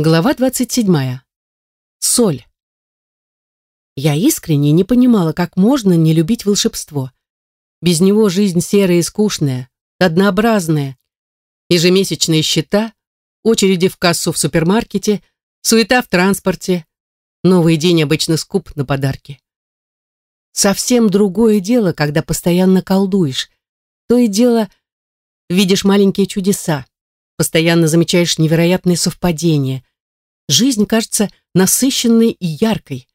Глава 27. Соль. Я искренне не понимала, как можно не любить волшебство. Без него жизнь серая и скучная, однообразная. Ежемесячные счета, очереди в кассу в супермаркете, суета в транспорте. Новый день обычно скуп на подарки. Совсем другое дело, когда постоянно колдуешь. То и дело видишь маленькие чудеса, постоянно замечаешь невероятные совпадения, Жизнь кажется насыщенной и яркой.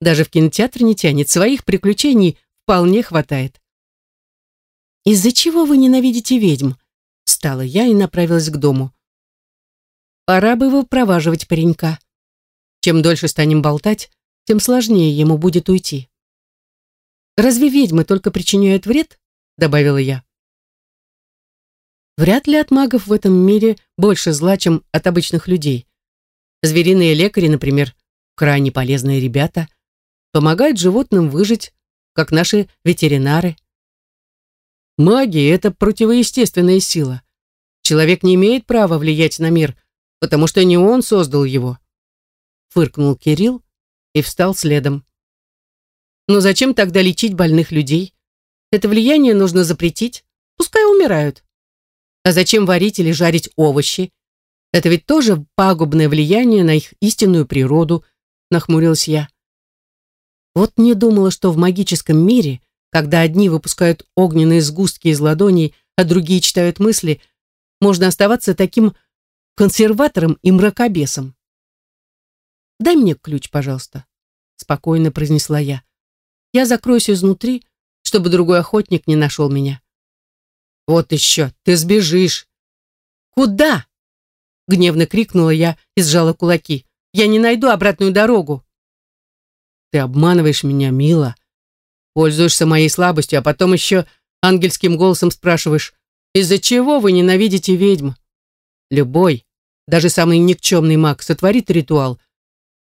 Даже в кинотеатр не тянет, своих приключений вполне хватает. «Из-за чего вы ненавидите ведьм?» Встала я и направилась к дому. Пора бы выпроваживать паренька. Чем дольше станем болтать, тем сложнее ему будет уйти. «Разве ведьмы только причиняют вред?» добавила я. Вряд ли от магов в этом мире больше зла, чем от обычных людей. Звериные лекари, например, крайне полезные ребята, помогают животным выжить, как наши ветеринары. Магия — это противоестественная сила. Человек не имеет права влиять на мир, потому что не он создал его. Фыркнул Кирилл и встал следом. Но зачем тогда лечить больных людей? Это влияние нужно запретить, пускай умирают. А зачем варить или жарить овощи? Это ведь тоже пагубное влияние на их истинную природу, нахмурилась я. Вот не думала, что в магическом мире, когда одни выпускают огненные сгустки из ладоней, а другие читают мысли, можно оставаться таким консерватором и мракобесом. «Дай мне ключ, пожалуйста», — спокойно произнесла я. «Я закроюсь изнутри, чтобы другой охотник не нашел меня». «Вот еще, ты сбежишь». «Куда?» Гневно крикнула я и сжала кулаки. «Я не найду обратную дорогу!» «Ты обманываешь меня, мила. Пользуешься моей слабостью, а потом еще ангельским голосом спрашиваешь, из-за чего вы ненавидите ведьм? Любой, даже самый никчемный маг, сотворит ритуал,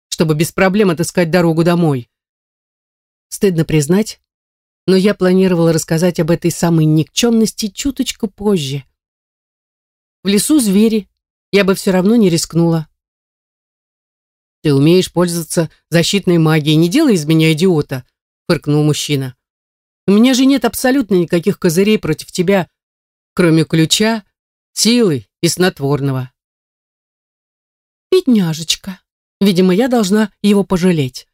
чтобы без проблем отыскать дорогу домой. Стыдно признать, но я планировала рассказать об этой самой никчемности чуточку позже. В лесу звери, я бы все равно не рискнула. «Ты умеешь пользоваться защитной магией, не делай из меня идиота», фыркнул мужчина. «У меня же нет абсолютно никаких козырей против тебя, кроме ключа, силы и снотворного». «Бедняжечка. Видимо, я должна его пожалеть».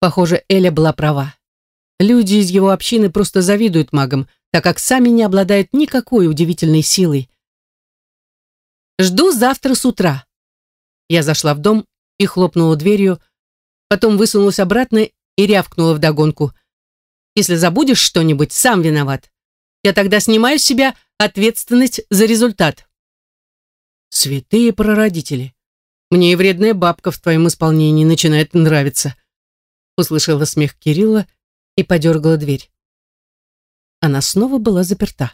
Похоже, Эля была права. Люди из его общины просто завидуют магам, так как сами не обладают никакой удивительной силой. Жду завтра с утра. Я зашла в дом и хлопнула дверью, потом высунулась обратно и рявкнула вдогонку. Если забудешь что-нибудь, сам виноват. Я тогда снимаю с себя ответственность за результат. Святые прародители. Мне и вредная бабка в твоем исполнении начинает нравиться. Услышала смех Кирилла и подергала дверь. Она снова была заперта.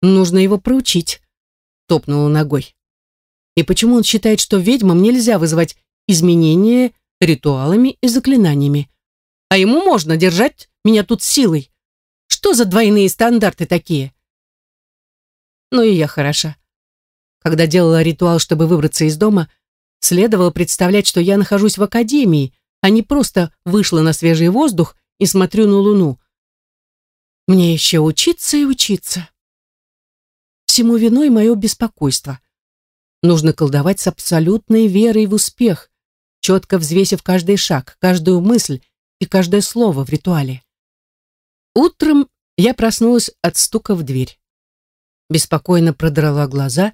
Нужно его проучить топнула ногой. И почему он считает, что ведьмам нельзя вызывать изменения ритуалами и заклинаниями? А ему можно держать меня тут силой. Что за двойные стандарты такие? Ну и я хороша. Когда делала ритуал, чтобы выбраться из дома, следовало представлять, что я нахожусь в академии, а не просто вышла на свежий воздух и смотрю на луну. Мне еще учиться и учиться. Всему виной мое беспокойство. Нужно колдовать с абсолютной верой в успех, четко взвесив каждый шаг, каждую мысль и каждое слово в ритуале. Утром я проснулась от стука в дверь. Беспокойно продрала глаза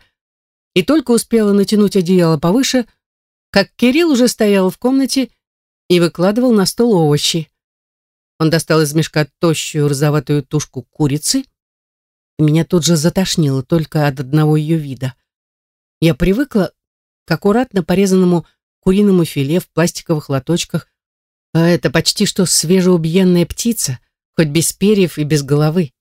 и только успела натянуть одеяло повыше, как Кирилл уже стоял в комнате и выкладывал на стол овощи. Он достал из мешка тощую розоватую тушку курицы, меня тут же затошнило только от одного ее вида. Я привыкла к аккуратно порезанному куриному филе в пластиковых лоточках, а это почти что свежеубиенная птица, хоть без перьев и без головы.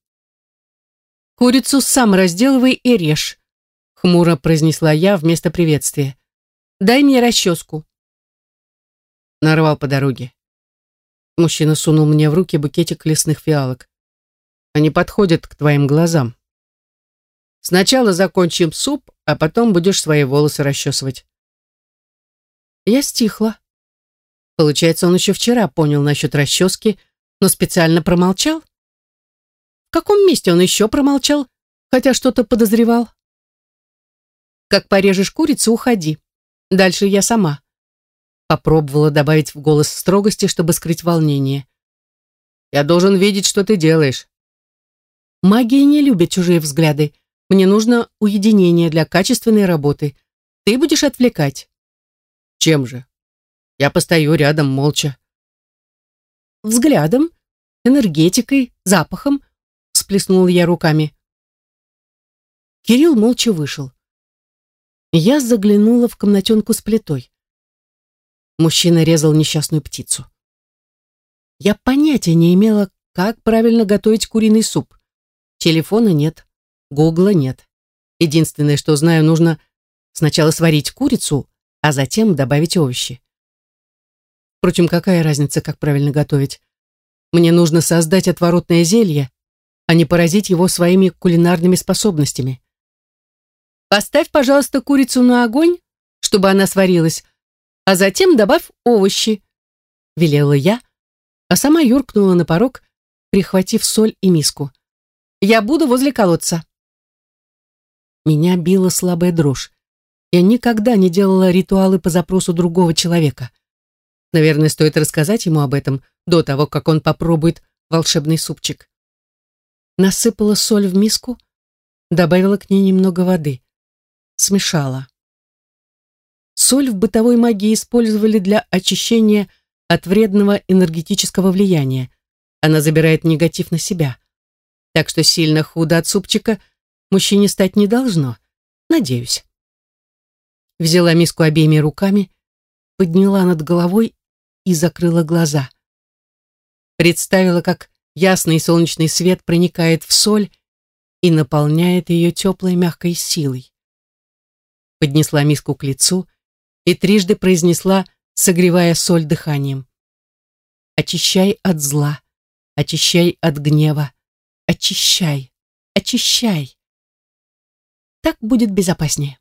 «Курицу сам разделывай и режь», — хмуро произнесла я вместо приветствия. «Дай мне расческу». Нарвал по дороге. Мужчина сунул мне в руки букетик лесных фиалок. Они подходят к твоим глазам. Сначала закончим суп, а потом будешь свои волосы расчесывать. Я стихла. Получается, он еще вчера понял насчет расчески, но специально промолчал? В каком месте он еще промолчал, хотя что-то подозревал? Как порежешь курицу, уходи. Дальше я сама. Попробовала добавить в голос строгости, чтобы скрыть волнение. Я должен видеть, что ты делаешь. Магия не любит чужие взгляды. Мне нужно уединение для качественной работы. Ты будешь отвлекать. Чем же? Я постою рядом молча. Взглядом, энергетикой, запахом, всплеснул я руками. Кирилл молча вышел. Я заглянула в комнатенку с плитой. Мужчина резал несчастную птицу. Я понятия не имела, как правильно готовить куриный суп. Телефона нет, гугла нет. Единственное, что знаю, нужно сначала сварить курицу, а затем добавить овощи. Впрочем, какая разница, как правильно готовить? Мне нужно создать отворотное зелье, а не поразить его своими кулинарными способностями. Поставь, пожалуйста, курицу на огонь, чтобы она сварилась, а затем добавь овощи, велела я, а сама юркнула на порог, прихватив соль и миску. Я буду возле колодца. Меня била слабая дрожь. Я никогда не делала ритуалы по запросу другого человека. Наверное, стоит рассказать ему об этом до того, как он попробует волшебный супчик. Насыпала соль в миску, добавила к ней немного воды смешала. Соль в бытовой магии использовали для очищения от вредного энергетического влияния. Она забирает негатив на себя. Так что сильно худо от супчика мужчине стать не должно. Надеюсь. Взяла миску обеими руками, подняла над головой и закрыла глаза. Представила, как ясный солнечный свет проникает в соль и наполняет ее теплой мягкой силой поднесла миску к лицу и трижды произнесла, согревая соль дыханием. «Очищай от зла, очищай от гнева, очищай, очищай». Так будет безопаснее.